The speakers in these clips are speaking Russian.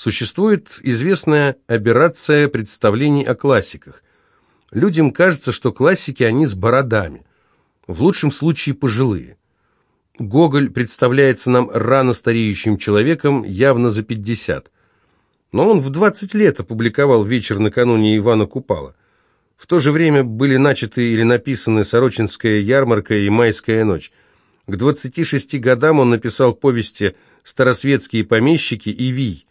Существует известная аберрация представлений о классиках. Людям кажется, что классики они с бородами, в лучшем случае пожилые. Гоголь представляется нам рано стареющим человеком, явно за 50. Но он в 20 лет опубликовал «Вечер накануне Ивана Купала». В то же время были начаты или написаны «Сорочинская ярмарка» и «Майская ночь». К 26 годам он написал повести «Старосветские помещики» и «Вий».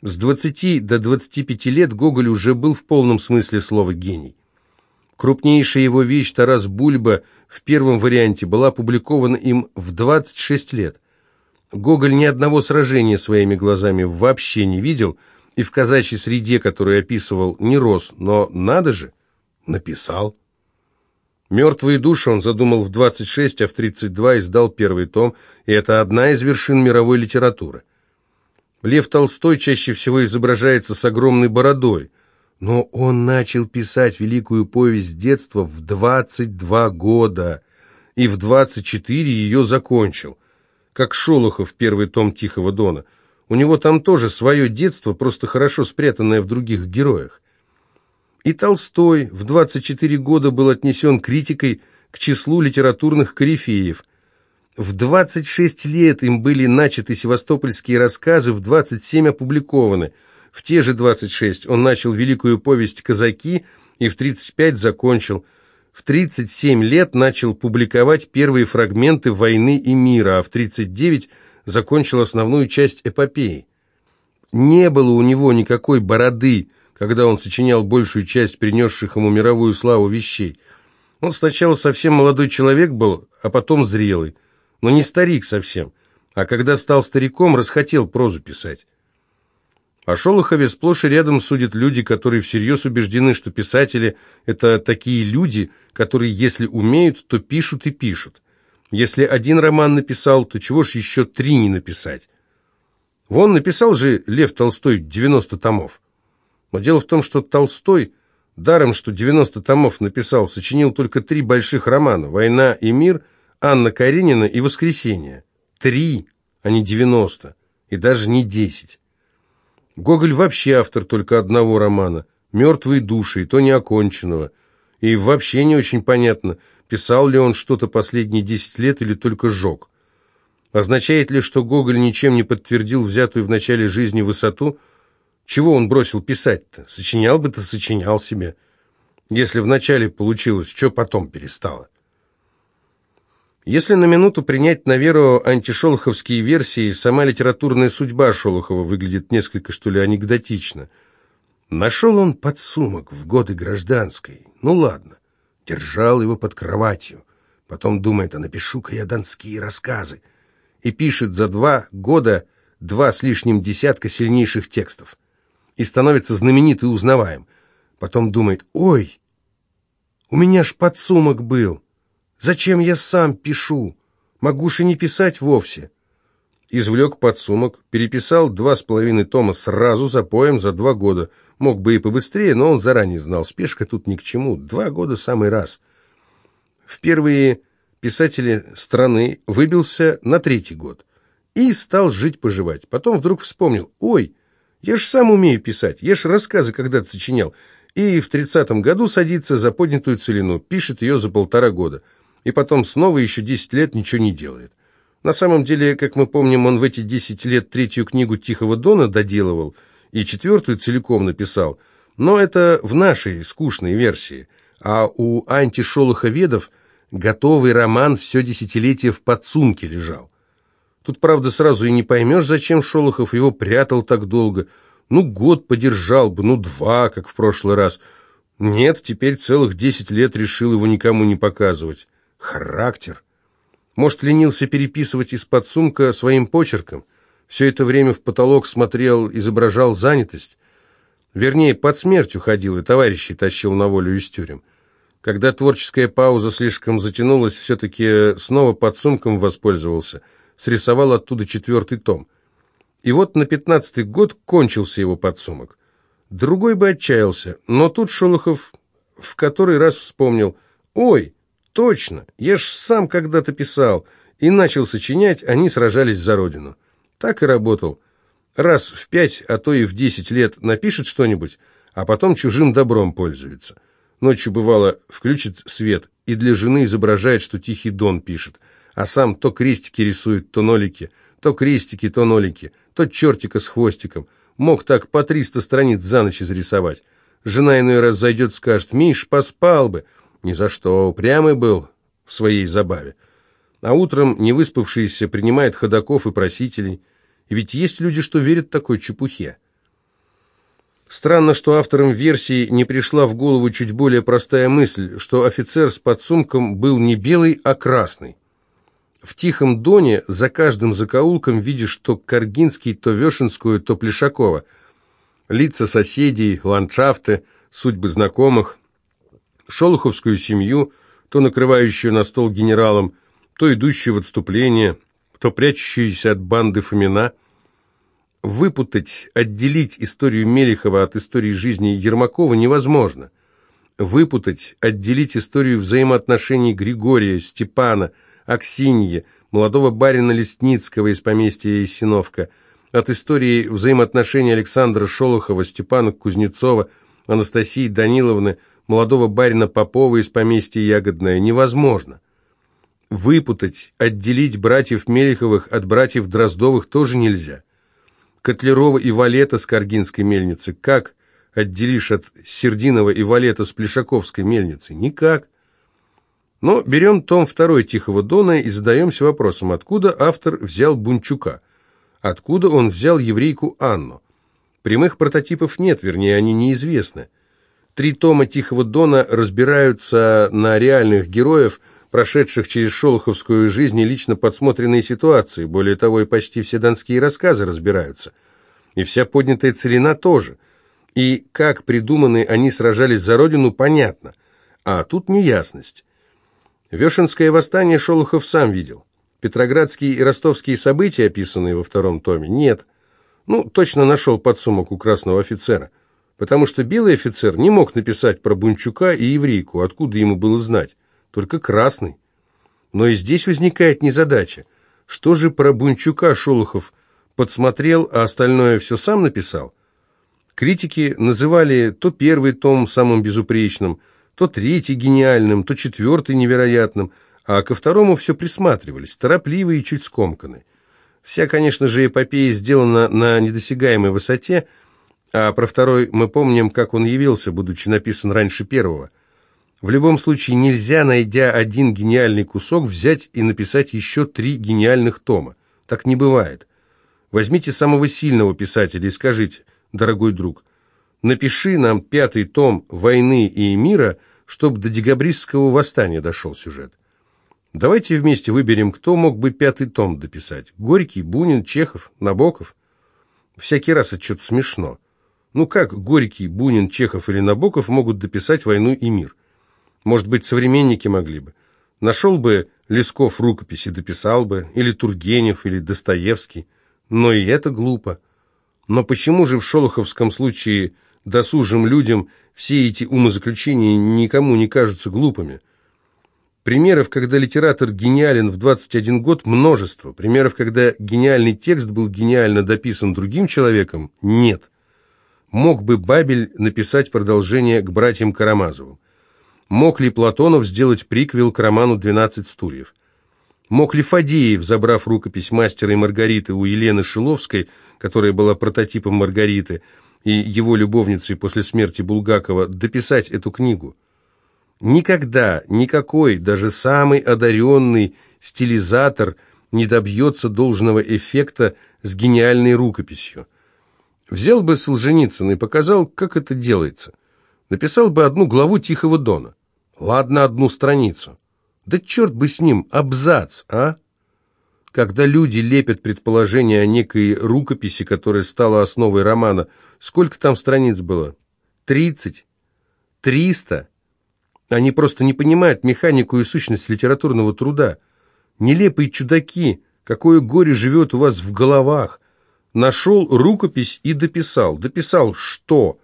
С 20 до 25 лет Гоголь уже был в полном смысле слова гений. Крупнейшая его вещь «Тарас Бульба» в первом варианте была опубликована им в 26 лет. Гоголь ни одного сражения своими глазами вообще не видел и в казачьей среде, которую описывал, не рос, но надо же, написал. «Мертвые души» он задумал в 26, а в 32 издал первый том, и это одна из вершин мировой литературы. Лев Толстой чаще всего изображается с огромной бородой, но он начал писать великую повесть детства в 22 года и в 24 ее закончил, как Шолохов первый том «Тихого дона». У него там тоже свое детство, просто хорошо спрятанное в других героях. И Толстой в 24 года был отнесен критикой к числу литературных корифеев – в 26 лет им были начаты севастопольские рассказы, в 27 опубликованы. В те же 26 он начал великую повесть «Казаки» и в 35 закончил. В 37 лет начал публиковать первые фрагменты «Войны и мира», а в 39 закончил основную часть эпопеи. Не было у него никакой бороды, когда он сочинял большую часть принесших ему мировую славу вещей. Он сначала совсем молодой человек был, а потом зрелый но не старик совсем, а когда стал стариком, расхотел прозу писать. О Шолохове сплошь и рядом судят люди, которые всерьез убеждены, что писатели – это такие люди, которые, если умеют, то пишут и пишут. Если один роман написал, то чего ж еще три не написать? Вон написал же Лев Толстой 90 томов. Но дело в том, что Толстой, даром что 90 томов написал, сочинил только три больших романа «Война и мир», Анна Каренина и «Воскресенье». Три, а не девяносто, и даже не десять. Гоголь вообще автор только одного романа «Мертвые души», и то не оконченного. И вообще не очень понятно, писал ли он что-то последние десять лет или только сжег. Означает ли, что Гоголь ничем не подтвердил взятую в начале жизни высоту? Чего он бросил писать-то? Сочинял бы-то, сочинял себе. Если вначале получилось, что потом перестало? Если на минуту принять на веру антишолоховские версии, сама литературная судьба Шолохова выглядит несколько, что ли, анекдотично. Нашел он подсумок в годы гражданской. Ну ладно, держал его под кроватью. Потом думает, а напишу-ка я донские рассказы. И пишет за два года два с лишним десятка сильнейших текстов. И становится знаменит и узнаваем. Потом думает, ой, у меня ж подсумок был. Зачем я сам пишу? Могу же не писать вовсе. Извлек подсумок, переписал два с половиной тома сразу за поем за два года. Мог бы и побыстрее, но он заранее знал, спешка тут ни к чему. Два года самый раз. В первые писатели страны выбился на третий год. И стал жить-поживать. Потом вдруг вспомнил, ой, я ж сам умею писать, я ж рассказы когда-то сочинял. И в тридцатом году садится за поднятую целину, пишет ее за полтора года и потом снова еще 10 лет ничего не делает. На самом деле, как мы помним, он в эти 10 лет третью книгу «Тихого дона» доделывал и четвертую целиком написал, но это в нашей скучной версии, а у антишолоховедов готовый роман все десятилетие в подсумке лежал. Тут, правда, сразу и не поймешь, зачем Шолохов его прятал так долго. Ну, год подержал бы, ну, два, как в прошлый раз. Нет, теперь целых десять лет решил его никому не показывать. Характер. Может, ленился переписывать из-под сумка своим почерком? Все это время в потолок смотрел, изображал занятость. Вернее, под смертью ходил и товарищей тащил на волю из тюрем. Когда творческая пауза слишком затянулась, все-таки снова под сумком воспользовался, срисовал оттуда четвертый том. И вот на пятнадцатый год кончился его подсумок. Другой бы отчаялся, но тут Шолохов в который раз вспомнил, «Ой, Точно, я ж сам когда-то писал и начал сочинять, они сражались за родину. Так и работал. Раз в пять, а то и в десять лет напишет что-нибудь, а потом чужим добром пользуется. Ночью, бывало, включит свет и для жены изображает, что Тихий Дон пишет, а сам то крестики рисует, то нолики, то крестики, то нолики, то чертика с хвостиком. Мог так по триста страниц за ночь изрисовать. Жена иной раз зайдет, скажет, «Миш, поспал бы». Ни за что, упрямый был в своей забаве. А утром невыспавшийся принимает ходаков и просителей. И ведь есть люди, что верят такой чепухе. Странно, что авторам версии не пришла в голову чуть более простая мысль, что офицер с подсумком был не белый, а красный. В Тихом Доне за каждым закоулком видишь то Каргинский, то Вешенскую, то Плешакова. Лица соседей, ландшафты, судьбы знакомых, шолоховскую семью, то накрывающую на стол генералом, то идущую в отступление, то прячущуюся от банды Фомина. Выпутать, отделить историю Мелехова от истории жизни Ермакова невозможно. Выпутать, отделить историю взаимоотношений Григория, Степана, Аксиньи, молодого барина Лесницкого из поместья Есиновка, от истории взаимоотношений Александра Шолохова, Степана Кузнецова, Анастасии Даниловны, молодого барина Попова из поместья Ягодное невозможно. Выпутать, отделить братьев Мелеховых от братьев Дроздовых тоже нельзя. Котлярова и Валета с Каргинской мельницы как отделишь от Сердинова и Валета с Плешаковской мельницы? Никак. Но берем том второй Тихого Дона и задаемся вопросом, откуда автор взял Бунчука, откуда он взял еврейку Анну. Прямых прототипов нет, вернее, они неизвестны. Три тома Тихого Дона разбираются на реальных героев – прошедших через шолоховскую жизнь и лично подсмотренные ситуации. Более того, и почти все донские рассказы разбираются. И вся поднятая целина тоже. И как придуманы они сражались за родину, понятно. А тут неясность. Вешенское восстание Шолохов сам видел. Петроградские и ростовские события, описанные во втором томе, нет. Ну, точно нашел подсумок у красного офицера. Потому что белый офицер не мог написать про Бунчука и еврейку, откуда ему было знать только красный. Но и здесь возникает незадача. Что же про Бунчука Шолохов подсмотрел, а остальное все сам написал? Критики называли то первый том самым безупречным, то третий гениальным, то четвертый невероятным, а ко второму все присматривались, торопливые и чуть скомканные. Вся, конечно же, эпопея сделана на недосягаемой высоте, а про второй мы помним, как он явился, будучи написан раньше первого. В любом случае нельзя, найдя один гениальный кусок, взять и написать еще три гениальных тома. Так не бывает. Возьмите самого сильного писателя и скажите, дорогой друг, напиши нам пятый том «Войны и мира», чтобы до декабристского восстания дошел сюжет. Давайте вместе выберем, кто мог бы пятый том дописать. Горький, Бунин, Чехов, Набоков. Всякий раз что-то смешно. Ну как Горький, Бунин, Чехов или Набоков могут дописать «Войну и мир»? Может быть, современники могли бы. Нашел бы Лесков рукописи, дописал бы, или Тургенев, или Достоевский. Но и это глупо. Но почему же в шолоховском случае досужим людям все эти умозаключения никому не кажутся глупыми? Примеров, когда литератор гениален в 21 год, множество. Примеров, когда гениальный текст был гениально дописан другим человеком, нет. Мог бы Бабель написать продолжение к братьям Карамазовым. Мог ли Платонов сделать приквел к роману «Двенадцать стульев»? Мог ли Фадеев, забрав рукопись мастера и Маргариты у Елены Шиловской, которая была прототипом Маргариты, и его любовницей после смерти Булгакова, дописать эту книгу? Никогда, никакой, даже самый одаренный стилизатор не добьется должного эффекта с гениальной рукописью. Взял бы Солженицын и показал, как это делается. Написал бы одну главу Тихого Дона. Ладно, одну страницу. Да черт бы с ним, абзац, а? Когда люди лепят предположение о некой рукописи, которая стала основой романа, сколько там страниц было? Тридцать? Триста? Они просто не понимают механику и сущность литературного труда. Нелепые чудаки, какое горе живет у вас в головах. Нашел рукопись и дописал. Дописал что?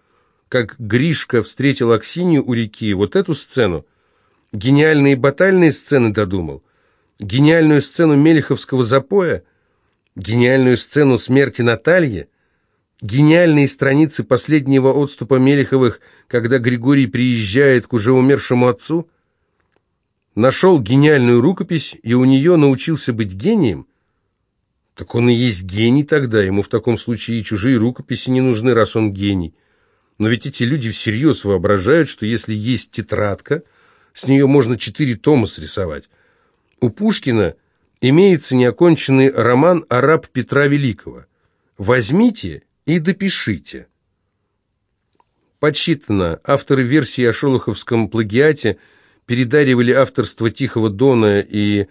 как Гришка встретил Аксинью у реки, вот эту сцену, гениальные батальные сцены додумал, гениальную сцену Мелеховского запоя, гениальную сцену смерти Натальи, гениальные страницы последнего отступа Мелеховых, когда Григорий приезжает к уже умершему отцу? Нашел гениальную рукопись и у нее научился быть гением? Так он и есть гений тогда, ему в таком случае и чужие рукописи не нужны, раз он гений. Но ведь эти люди всерьез воображают, что если есть тетрадка, с нее можно четыре тома срисовать. У Пушкина имеется неоконченный роман «Араб Петра Великого». Возьмите и допишите. Подсчитано, авторы версии о шолоховском плагиате передаривали авторство Тихого Дона и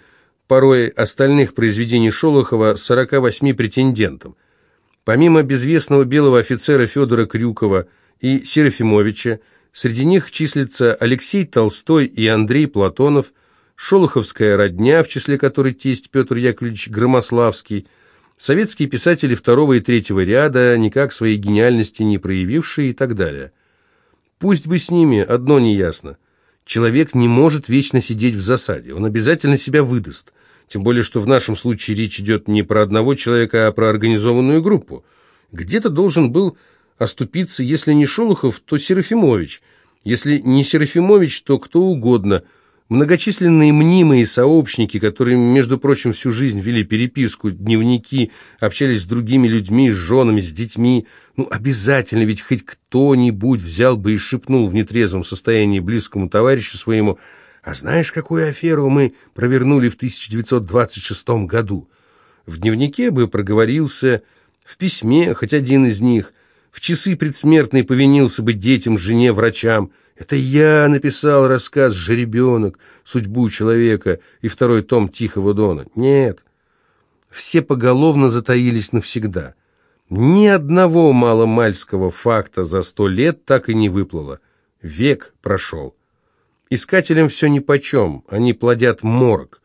порой остальных произведений Шолохова 48 претендентам. Помимо безвестного белого офицера Федора Крюкова и Серафимовича, среди них числятся Алексей Толстой и Андрей Платонов, Шолоховская родня, в числе которой тесть Петр Яковлевич Громославский – Советские писатели второго и третьего ряда, никак своей гениальности не проявившие и так далее. Пусть бы с ними, одно неясно. Человек не может вечно сидеть в засаде, он обязательно себя выдаст. Тем более, что в нашем случае речь идет не про одного человека, а про организованную группу. Где-то должен был оступиться, если не Шолохов, то Серафимович. Если не Серафимович, то кто угодно – Многочисленные мнимые сообщники, которые, между прочим, всю жизнь вели переписку, дневники, общались с другими людьми, с женами, с детьми. Ну, обязательно ведь хоть кто-нибудь взял бы и шепнул в нетрезвом состоянии близкому товарищу своему «А знаешь, какую аферу мы провернули в 1926 году?» В дневнике бы проговорился, в письме хоть один из них, в часы предсмертной повинился бы детям, жене, врачам – это я написал рассказ «Жеребенок», «Судьбу человека» и второй том «Тихого дона». Нет, все поголовно затаились навсегда. Ни одного маломальского факта за сто лет так и не выплыло. Век прошел. Искателям все нипочем, они плодят морг.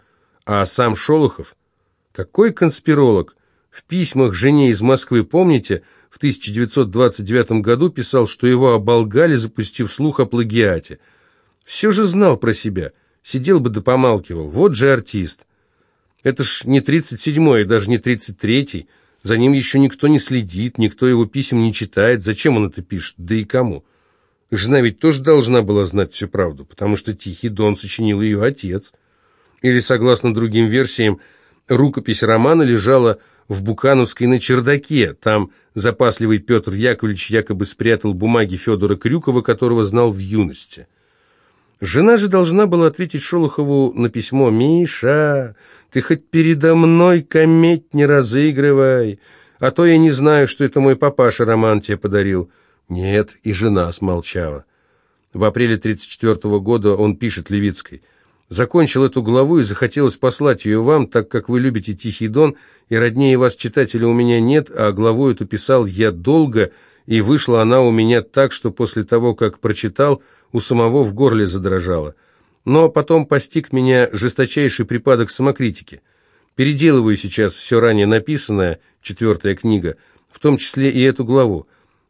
А сам Шолохов? Какой конспиролог? В письмах жене из Москвы, помните, в 1929 году писал, что его оболгали, запустив слух о плагиате. Все же знал про себя, сидел бы да помалкивал. Вот же артист. Это ж не 37-й, даже не 33-й. За ним еще никто не следит, никто его писем не читает. Зачем он это пишет? Да и кому? Жена ведь тоже должна была знать всю правду, потому что Тихий Дон сочинил ее отец. Или, согласно другим версиям, рукопись романа лежала в Букановской на чердаке. Там запасливый Петр Яковлевич якобы спрятал бумаги Федора Крюкова, которого знал в юности. Жена же должна была ответить Шолохову на письмо «Миша, ты хоть передо мной кометь не разыгрывай, а то я не знаю, что это мой папаша роман тебе подарил». Нет, и жена смолчала. В апреле 1934 года он пишет Левицкой – Закончил эту главу и захотелось послать ее вам, так как вы любите Тихий Дон, и роднее вас, читателя, у меня нет, а главу эту писал я долго, и вышла она у меня так, что после того, как прочитал, у самого в горле задрожало. Но потом постиг меня жесточайший припадок самокритики. Переделываю сейчас все ранее написанное, четвертая книга, в том числе и эту главу.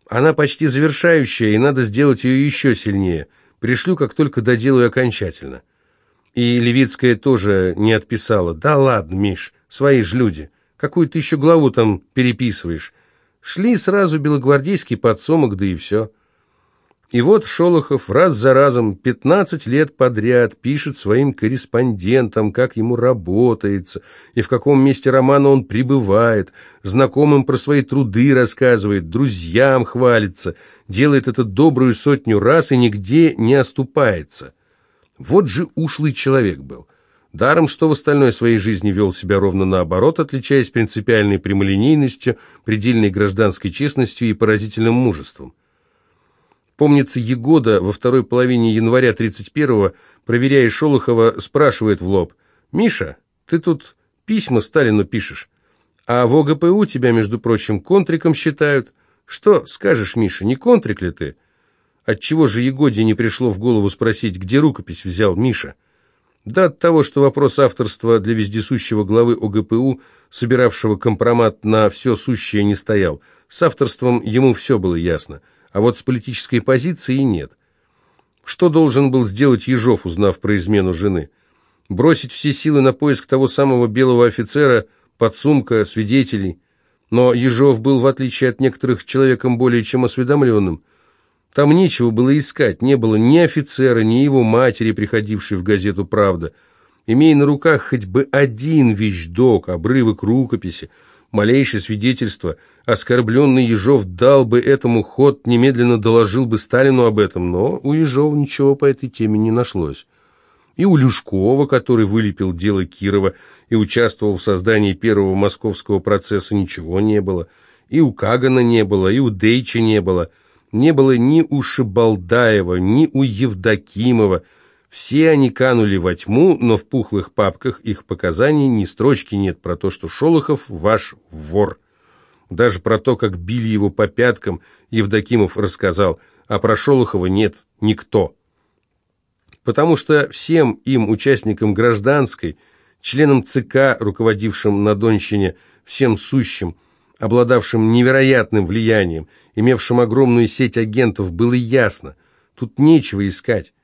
Она почти завершающая, и надо сделать ее еще сильнее. Пришлю, как только доделаю окончательно. И Левицкая тоже не отписала. «Да ладно, Миш, свои ж люди. Какую ты еще главу там переписываешь?» Шли сразу белогвардейский подсумок, да и все. И вот Шолохов раз за разом, 15 лет подряд, пишет своим корреспондентам, как ему работается, и в каком месте романа он пребывает, знакомым про свои труды рассказывает, друзьям хвалится, делает это добрую сотню раз и нигде не оступается. Вот же ушлый человек был. Даром, что в остальной своей жизни вел себя ровно наоборот, отличаясь принципиальной прямолинейностью, предельной гражданской честностью и поразительным мужеством. Помнится, Егода во второй половине января 31-го, проверяя Шолохова, спрашивает в лоб, «Миша, ты тут письма Сталину пишешь, а в ОГПУ тебя, между прочим, контриком считают. Что скажешь, Миша, не контрик ли ты?» Отчего же Егоде не пришло в голову спросить, где рукопись взял Миша? Да от того, что вопрос авторства для вездесущего главы ОГПУ, собиравшего компромат на все сущее, не стоял. С авторством ему все было ясно, а вот с политической позицией нет. Что должен был сделать Ежов, узнав про измену жены? Бросить все силы на поиск того самого белого офицера, подсумка, свидетелей? Но Ежов был, в отличие от некоторых, человеком более чем осведомленным. Там нечего было искать, не было ни офицера, ни его матери, приходившей в газету «Правда». Имея на руках хоть бы один вещдок, обрывок рукописи, малейшее свидетельство, оскорбленный Ежов дал бы этому ход, немедленно доложил бы Сталину об этом, но у Ежова ничего по этой теме не нашлось. И у Люшкова, который вылепил дело Кирова и участвовал в создании первого московского процесса, ничего не было. И у Кагана не было, и у Дейча не было. Не было ни у Шибалдаева, ни у Евдокимова, все они канули во тьму, но в пухлых папках их показаний ни строчки нет про то, что Шолохов ваш вор. Даже про то, как били его по пяткам, Евдокимов рассказал, а про Шолохова нет никто. Потому что всем им, участникам гражданской, членам ЦК, руководившим на Донщине, всем сущим, обладавшим невероятным влиянием, имевшим огромную сеть агентов, было ясно, тут нечего искать.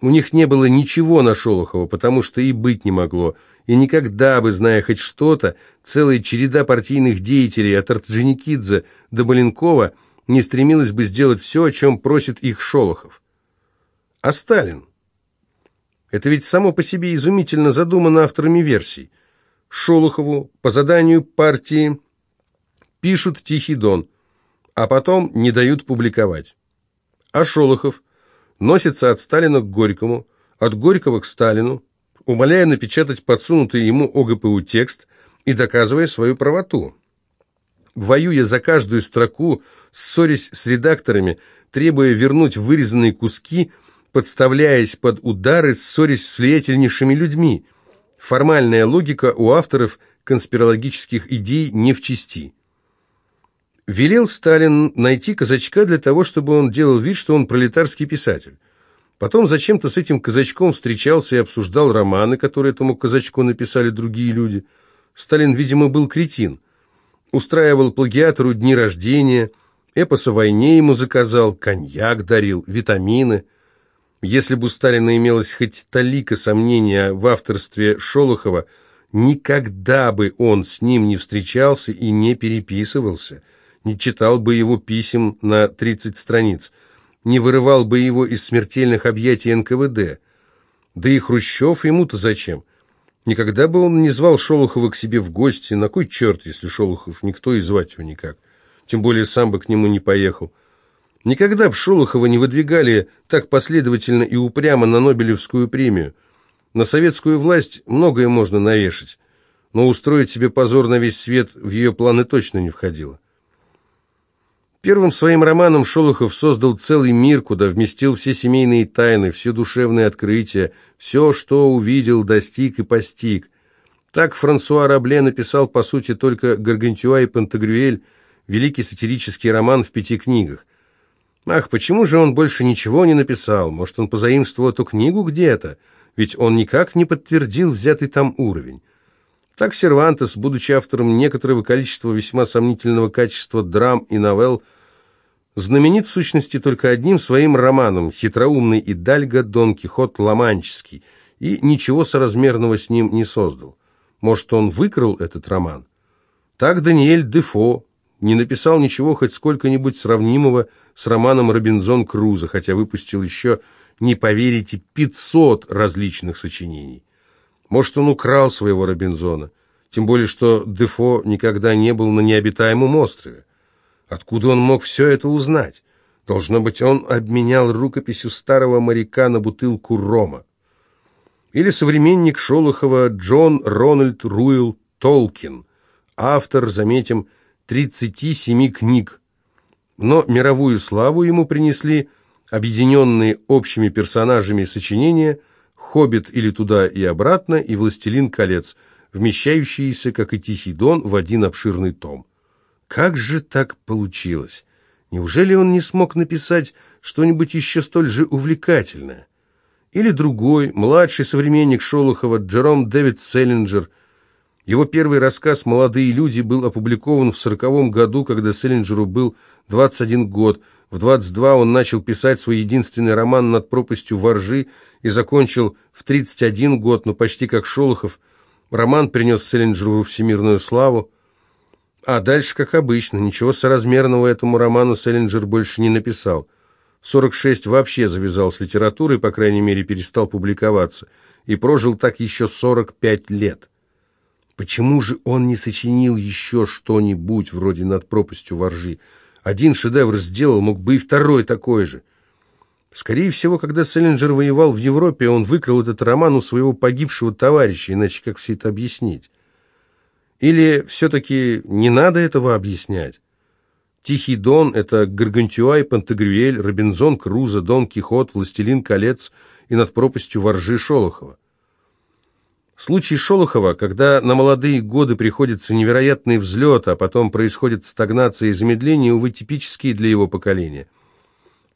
У них не было ничего на Шолохова, потому что и быть не могло. И никогда бы, зная хоть что-то, целая череда партийных деятелей от Орджоникидзе до Маленкова не стремилась бы сделать все, о чем просит их Шолохов. А Сталин? Это ведь само по себе изумительно задумано авторами версий. Шолохову по заданию партии пишут «Тихий дон», а потом не дают публиковать. А Шолохов носится от Сталина к Горькому, от Горького к Сталину, умоляя напечатать подсунутый ему ОГПУ текст и доказывая свою правоту. Воюя за каждую строку, ссорясь с редакторами, требуя вернуть вырезанные куски, подставляясь под удары, ссорясь с влиятельнейшими людьми. Формальная логика у авторов конспирологических идей не в чести. Велел Сталин найти казачка для того, чтобы он делал вид, что он пролетарский писатель. Потом зачем-то с этим казачком встречался и обсуждал романы, которые этому казачку написали другие люди. Сталин, видимо, был кретин. Устраивал плагиатору дни рождения, эпос о войне ему заказал, коньяк дарил, витамины. Если бы у Сталина имелось хоть талика сомнения в авторстве Шолохова, никогда бы он с ним не встречался и не переписывался – не читал бы его писем на 30 страниц, не вырывал бы его из смертельных объятий НКВД. Да и Хрущев ему-то зачем? Никогда бы он не звал Шолохова к себе в гости. На кой черт, если Шолохов никто и звать его никак? Тем более сам бы к нему не поехал. Никогда бы Шолохова не выдвигали так последовательно и упрямо на Нобелевскую премию. На советскую власть многое можно навешать, но устроить себе позор на весь свет в ее планы точно не входило. Первым своим романом Шолохов создал целый мир, куда вместил все семейные тайны, все душевные открытия, все, что увидел, достиг и постиг. Так Франсуа Рабле написал, по сути, только «Гаргантюа и Пантагрюэль», великий сатирический роман в пяти книгах. Ах, почему же он больше ничего не написал? Может, он позаимствовал эту книгу где-то? Ведь он никак не подтвердил взятый там уровень. Так Сервантес, будучи автором некоторого количества весьма сомнительного качества драм и новелл, знаменит в сущности только одним своим романом «Хитроумный Идальго Дон Кихот Ломанческий» и ничего соразмерного с ним не создал. Может, он выкрал этот роман? Так Даниэль Дефо не написал ничего хоть сколько-нибудь сравнимого с романом Робинзон Крузо, хотя выпустил еще, не поверите, 500 различных сочинений. Может, он украл своего Робинзона, тем более, что Дефо никогда не был на необитаемом острове. Откуда он мог все это узнать? Должно быть, он обменял рукопись у старого моряка на бутылку рома. Или современник Шолохова Джон Рональд Руэлл Толкин, автор, заметим, 37 книг. Но мировую славу ему принесли объединенные общими персонажами сочинения «Хоббит» или «Туда и обратно» и «Властелин колец», вмещающиеся, как и «Тихий дон», в один обширный том. Как же так получилось? Неужели он не смог написать что-нибудь еще столь же увлекательное? Или другой, младший современник Шолохова, Джером Дэвид Селлинджер. Его первый рассказ «Молодые люди» был опубликован в сороковом году, когда Селлинджеру был 21 год. В 22 он начал писать свой единственный роман «Над пропастью воржи» и закончил в 31 год, но почти как Шолохов. Роман принес Селлинджеру всемирную славу. А дальше, как обычно, ничего соразмерного этому роману Селлинджер больше не написал. 46 вообще завязал с литературой, по крайней мере, перестал публиковаться, и прожил так еще 45 лет. Почему же он не сочинил еще что-нибудь вроде «Над пропастью воржи»? Один шедевр сделал, мог бы и второй такой же. Скорее всего, когда Селлинджер воевал в Европе, он выкрал этот роман у своего погибшего товарища, иначе как все это объяснить? Или все-таки не надо этого объяснять? Тихий Дон – это Гаргантюа и Пантагрюэль, Робинзон Крузо, Дон Кихот, Властелин колец и над пропастью воржи Шолохова. Случай Шолохова, когда на молодые годы приходится невероятный взлет, а потом происходит стагнация и замедление, увы, типические для его поколения.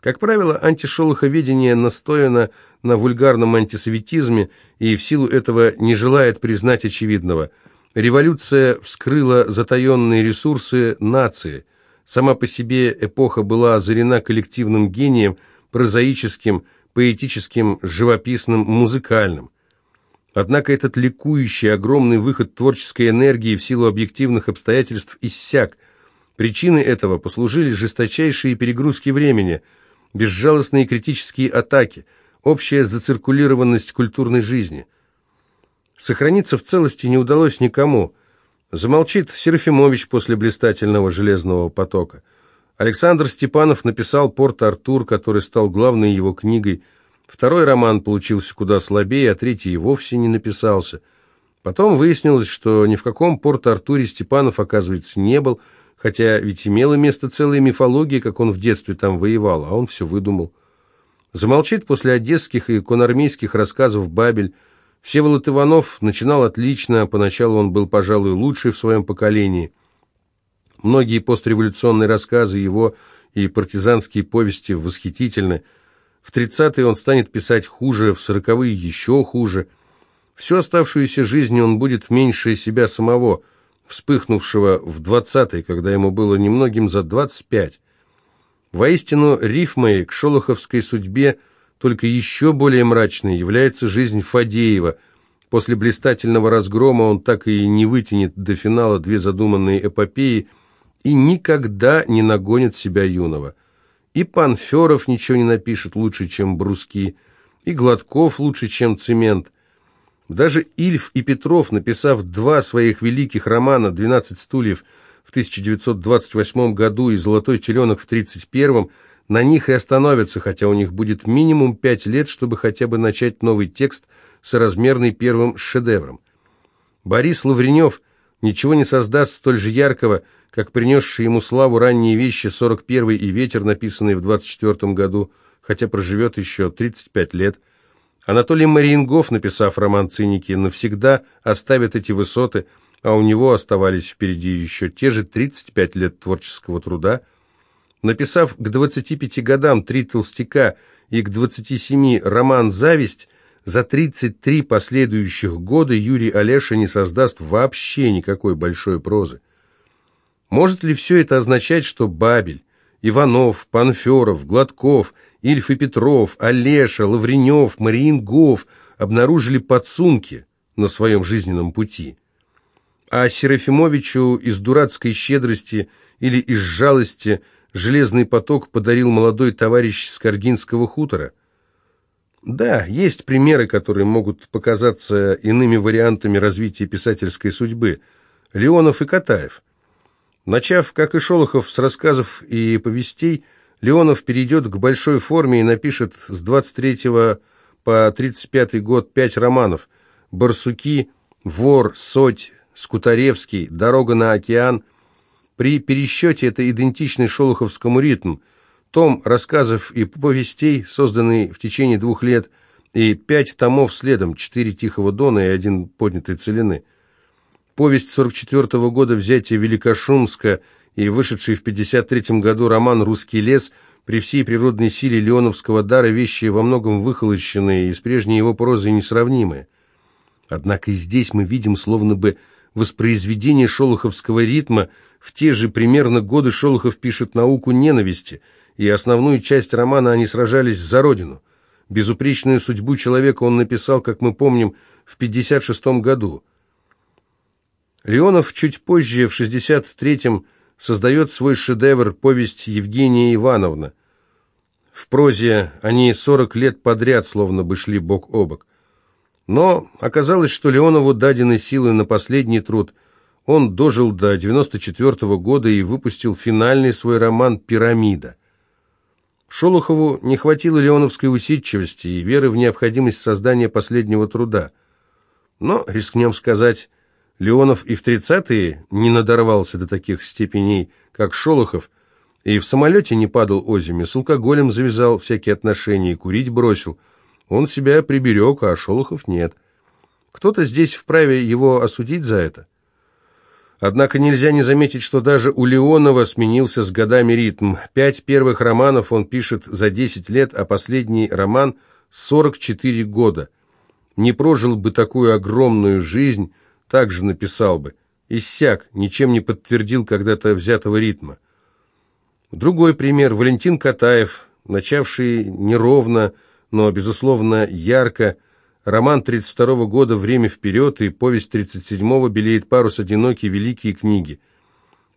Как правило, антишолоховедение настояно на вульгарном антисоветизме и в силу этого не желает признать очевидного – Революция вскрыла затаенные ресурсы нации. Сама по себе эпоха была озарена коллективным гением, прозаическим, поэтическим, живописным, музыкальным. Однако этот ликующий, огромный выход творческой энергии в силу объективных обстоятельств иссяк. Причиной этого послужили жесточайшие перегрузки времени, безжалостные критические атаки, общая зациркулированность культурной жизни – Сохраниться в целости не удалось никому. Замолчит Серафимович после блистательного «Железного потока». Александр Степанов написал «Порт-Артур», который стал главной его книгой. Второй роман получился куда слабее, а третий и вовсе не написался. Потом выяснилось, что ни в каком Порт-Артуре Степанов, оказывается, не был, хотя ведь имела место целая мифология, как он в детстве там воевал, а он все выдумал. Замолчит после одесских и конармейских рассказов «Бабель», Всеволод Иванов начинал отлично, поначалу он был, пожалуй, лучший в своем поколении. Многие постреволюционные рассказы его и партизанские повести восхитительны. В 30-е он станет писать хуже, в 40-е еще хуже. Всю оставшуюся жизнь он будет меньше себя самого, вспыхнувшего в 20-е, когда ему было немногим за 25. Воистину, рифмой к шолоховской судьбе – только еще более мрачной является жизнь Фадеева. После блистательного разгрома он так и не вытянет до финала две задуманные эпопеи и никогда не нагонит себя юного. И Панферов ничего не напишет лучше, чем Бруски, и Гладков лучше, чем Цемент. Даже Ильф и Петров, написав два своих великих романа «Двенадцать стульев» в 1928 году и «Золотой теленок» в 1931 на них и остановятся, хотя у них будет минимум пять лет, чтобы хотя бы начать новый текст соразмерный первым шедевром. Борис Лавренев ничего не создаст столь же яркого, как принесшие ему славу ранние вещи «41 и ветер», написанные в 24 году, хотя проживет еще 35 лет. Анатолий Мариенгов, написав роман «Циники», навсегда оставит эти высоты, а у него оставались впереди еще те же 35 лет творческого труда – Написав к 25 годам «Три толстяка» и к 27 роман «Зависть», за 33 последующих года Юрий Олеша не создаст вообще никакой большой прозы. Может ли все это означать, что Бабель, Иванов, Панферов, Гладков, Ильф и Петров, Олеша, Лавренев, Мариенгов обнаружили подсумки на своем жизненном пути? А Серафимовичу из дурацкой щедрости или из жалости – железный поток подарил молодой товарищ с Каргинского хутора. Да, есть примеры, которые могут показаться иными вариантами развития писательской судьбы. Леонов и Катаев. Начав, как и Шолохов, с рассказов и повестей, Леонов перейдет к большой форме и напишет с 23 по 35 год пять романов «Барсуки», «Вор», «Соть», «Скутаревский», «Дорога на океан», при пересчете это идентичный шолоховскому ритм. Том рассказов и повестей, созданный в течение двух лет, и пять томов следом, четыре «Тихого дона» и один «Поднятой целины». Повесть 44 -го года «Взятие Великошумска» и вышедший в 53 году роман «Русский лес» при всей природной силе леоновского дара вещи во многом выхолощенные и с прежней его прозой несравнимые. Однако и здесь мы видим словно бы воспроизведение шолоховского ритма – в те же примерно годы Шолохов пишет «Науку ненависти», и основную часть романа они сражались за родину. Безупречную судьбу человека он написал, как мы помним, в 56 году. Леонов чуть позже, в 63-м, создает свой шедевр «Повесть Евгения Ивановна». В прозе они 40 лет подряд словно бы шли бок о бок. Но оказалось, что Леонову дадены силы на последний труд. Он дожил до 94 -го года и выпустил финальный свой роман «Пирамида». Шолохову не хватило леоновской усидчивости и веры в необходимость создания последнего труда. Но, рискнем сказать, Леонов и в 30-е не надорвался до таких степеней, как Шолохов, и в самолете не падал озими, с алкоголем завязал всякие отношения и курить бросил – он себя приберег, а Шолохов нет. Кто-то здесь вправе его осудить за это. Однако нельзя не заметить, что даже у Леонова сменился с годами ритм. Пять первых романов он пишет за 10 лет, а последний роман – 44 года. Не прожил бы такую огромную жизнь, так же написал бы. Иссяк, ничем не подтвердил когда-то взятого ритма. Другой пример – Валентин Катаев, начавший неровно, но, безусловно, ярко. Роман 32 года «Время вперед» и повесть 37-го «Белеет парус одинокий. Великие книги».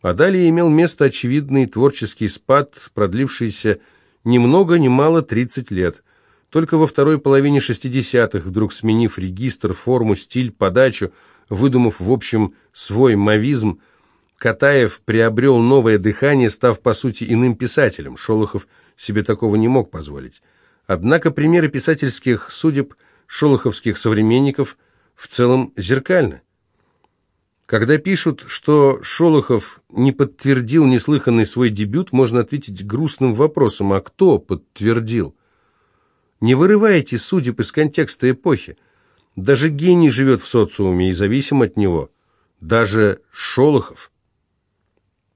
А далее имел место очевидный творческий спад, продлившийся ни много ни мало 30 лет. Только во второй половине 60-х, вдруг сменив регистр, форму, стиль, подачу, выдумав, в общем, свой мавизм, Катаев приобрел новое дыхание, став, по сути, иным писателем. Шолохов себе такого не мог позволить. Однако примеры писательских судеб шолоховских современников в целом зеркальны. Когда пишут, что Шолохов не подтвердил неслыханный свой дебют, можно ответить грустным вопросом, а кто подтвердил? Не вырывайте судеб из контекста эпохи. Даже гений живет в социуме и зависим от него. Даже Шолохов –